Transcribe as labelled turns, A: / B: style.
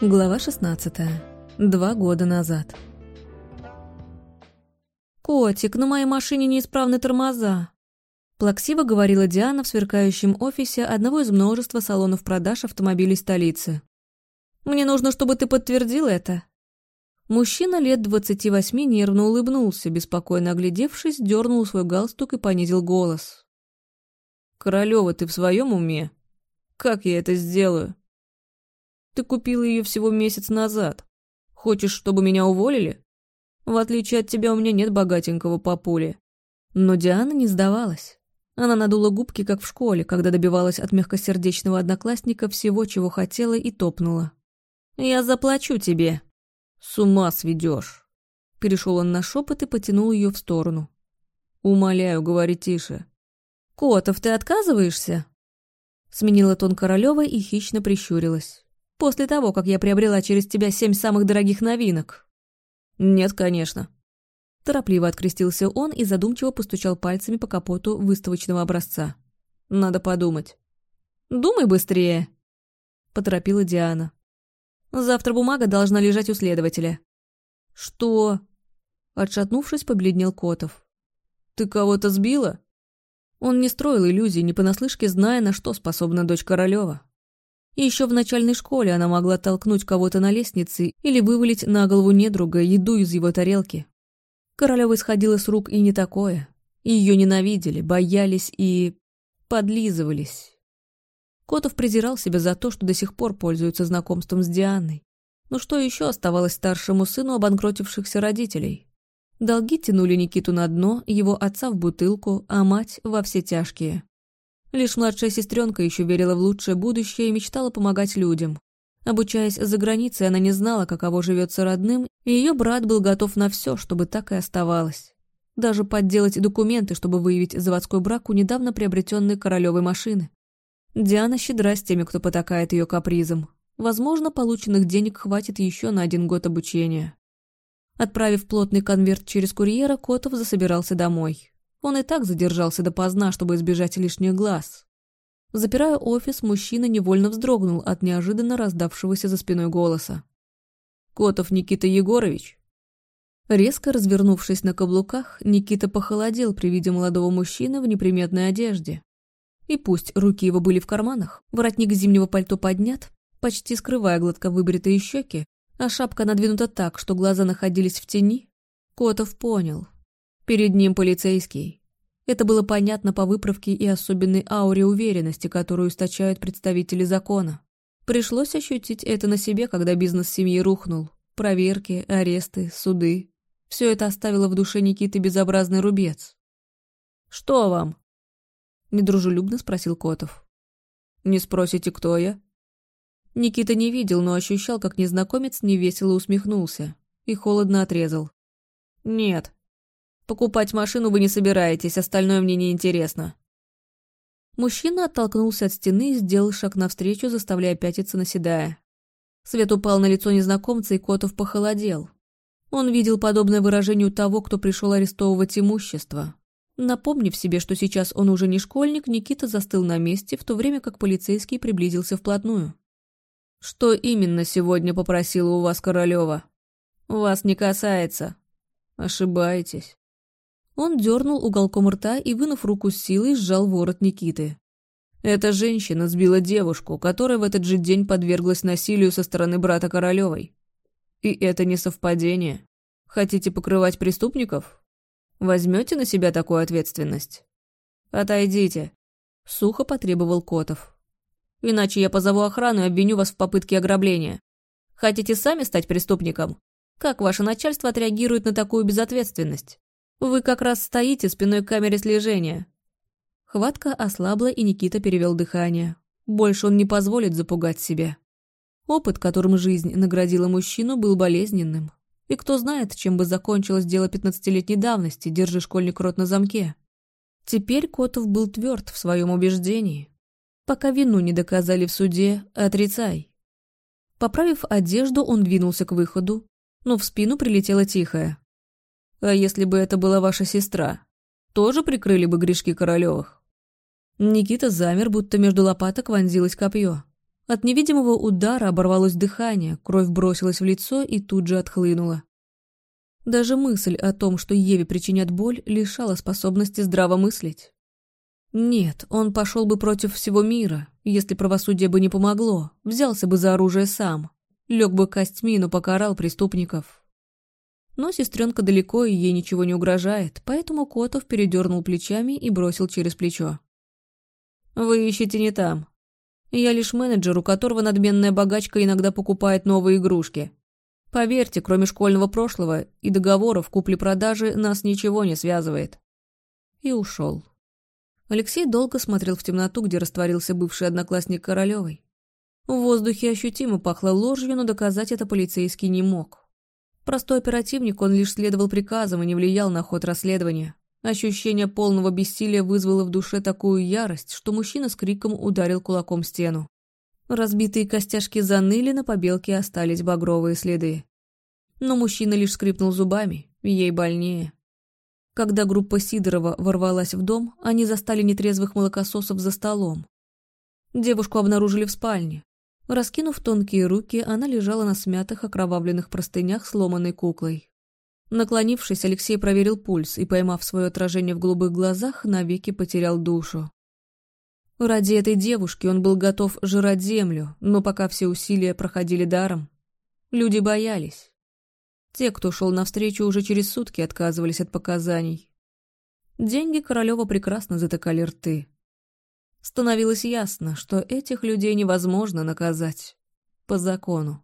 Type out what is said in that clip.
A: Глава 16. Два года назад. «Котик, на моей машине неисправны тормоза», – плаксиво говорила Диана в сверкающем офисе одного из множества салонов продаж автомобилей столицы. «Мне нужно, чтобы ты подтвердил это». Мужчина лет двадцати восьми нервно улыбнулся, беспокойно оглядевшись, дернул свой галстук и понизил голос.
B: «Королева, ты в своем уме? Как я это сделаю?» Ты купила ее всего месяц назад. Хочешь, чтобы меня уволили? В отличие от тебя, у меня нет богатенького папули».
A: Но Диана не сдавалась. Она надула губки, как в школе, когда добивалась от мягкосердечного одноклассника всего, чего хотела, и топнула. «Я заплачу тебе».
B: «С ума сведешь».
A: Перешел он на шепот и потянул ее в сторону.
B: «Умоляю, говори тише».
A: «Котов, ты отказываешься?» Сменила тон Королева и хищно прищурилась. После того, как я приобрела через тебя семь самых дорогих новинок.
B: Нет, конечно.
A: Торопливо открестился он и задумчиво постучал пальцами по капоту выставочного образца.
B: Надо подумать.
A: Думай быстрее, поторопила Диана. Завтра бумага должна лежать у следователя.
B: Что? Отшатнувшись, побледнел Котов. Ты кого-то сбила?
A: Он не строил иллюзий, не понаслышке зная, на что способна дочь Королева. Еще в начальной школе она могла толкнуть кого-то на лестнице или вывалить на голову недруга еду из его тарелки. Королева исходила с рук и не такое. Ее ненавидели, боялись и... подлизывались. Котов презирал себя за то, что до сих пор пользуется знакомством с Дианой. Но что еще оставалось старшему сыну обанкротившихся родителей? Долги тянули Никиту на дно, его отца в бутылку, а мать во все тяжкие. Лишь младшая сестренка еще верила в лучшее будущее и мечтала помогать людям. Обучаясь за границей, она не знала, каково живется родным, и ее брат был готов на все, чтобы так и оставалось. Даже подделать документы, чтобы выявить заводской брак у недавно приобретенной королевой машины. Диана щедра с теми, кто потакает ее капризом. Возможно, полученных денег хватит еще на один год обучения. Отправив плотный конверт через курьера, Котов засобирался домой. Он и так задержался допоздна, чтобы избежать лишних глаз. Запирая офис, мужчина невольно вздрогнул от неожиданно раздавшегося за спиной голоса.
B: «Котов Никита Егорович?»
A: Резко развернувшись на каблуках, Никита похолодел при виде молодого мужчины в неприметной одежде. И пусть руки его были в карманах, воротник зимнего пальто поднят, почти скрывая гладко выбритые щеки, а шапка надвинута так, что глаза находились в тени, Котов понял, Перед ним полицейский. Это было понятно по выправке и особенной ауре уверенности, которую источают представители закона. Пришлось ощутить это на себе, когда бизнес семьи рухнул. Проверки, аресты, суды. Все это оставило в душе Никиты безобразный рубец.
B: «Что вам?»
A: – недружелюбно спросил Котов.
B: «Не спросите, кто я?»
A: Никита не видел, но ощущал, как незнакомец невесело усмехнулся и холодно отрезал.
B: «Нет, Покупать машину вы не собираетесь, остальное мне не интересно.
A: Мужчина оттолкнулся от стены и сделал шаг навстречу, заставляя пятиться наседая. Свет упал на лицо незнакомца, и Котов похолодел. Он видел подобное выражение у того, кто пришел арестовывать имущество. Напомнив себе, что сейчас он уже не школьник, Никита застыл на месте, в то время как полицейский приблизился вплотную.
B: «Что именно сегодня попросила у вас Королева? Вас не касается. Ошибаетесь».
A: Он дернул уголком рта и, вынув руку с силой, сжал ворот Никиты.
B: Эта женщина сбила девушку, которая в этот же день подверглась насилию со стороны брата Королевой. И это не совпадение. Хотите покрывать преступников? Возьмете на себя такую ответственность? Отойдите. Сухо потребовал Котов. Иначе я позову охрану и обвиню вас в попытке ограбления. Хотите сами стать преступником? Как ваше начальство отреагирует на такую безответственность? Вы как раз стоите спиной к камере слежения».
A: Хватка ослабла, и Никита перевел дыхание. Больше он не позволит запугать себя. Опыт, которым жизнь наградила мужчину, был болезненным. И кто знает, чем бы закончилось дело пятнадцатилетней давности, держи школьник рот на замке. Теперь Котов был тверд в своем убеждении. Пока вину не доказали в суде, отрицай. Поправив одежду, он двинулся к выходу, но в спину прилетело тихое.
B: А если бы это была ваша сестра, тоже прикрыли бы грешки Королевых?
A: Никита замер, будто между лопаток вонзилось копье. От невидимого удара оборвалось дыхание, кровь бросилась в лицо и тут же отхлынула. Даже мысль о том, что Еве причинят боль, лишала способности здраво мыслить. Нет, он пошел бы против всего мира, если правосудие бы не помогло, взялся бы за оружие сам, лег бы костьми, но покарал преступников. Но сестренка далеко, и ей ничего не угрожает, поэтому Котов передернул плечами и бросил через плечо. «Вы ищете не там. Я лишь менеджер, у которого надменная богачка иногда покупает новые игрушки. Поверьте, кроме школьного прошлого и договоров купли-продажи нас ничего не связывает». И ушел. Алексей долго смотрел в темноту, где растворился бывший одноклассник Королевой. В воздухе ощутимо пахло ложью, но доказать это полицейский не мог. Простой оперативник, он лишь следовал приказам и не влиял на ход расследования. Ощущение полного бессилия вызвало в душе такую ярость, что мужчина с криком ударил кулаком стену. Разбитые костяшки заныли, на побелке остались багровые следы. Но мужчина лишь скрипнул зубами, ей больнее. Когда группа Сидорова ворвалась в дом, они застали нетрезвых молокососов за столом. Девушку обнаружили в спальне. Раскинув тонкие руки, она лежала на смятых окровавленных простынях сломанной куклой. Наклонившись, Алексей проверил пульс и, поймав свое отражение в голубых глазах, навеки потерял душу. Ради этой девушки он был готов жрать землю, но пока все усилия проходили даром, люди боялись. Те, кто шел навстречу, уже через сутки отказывались от показаний. Деньги Королева прекрасно затыкали рты. Становилось ясно, что этих людей невозможно наказать по закону.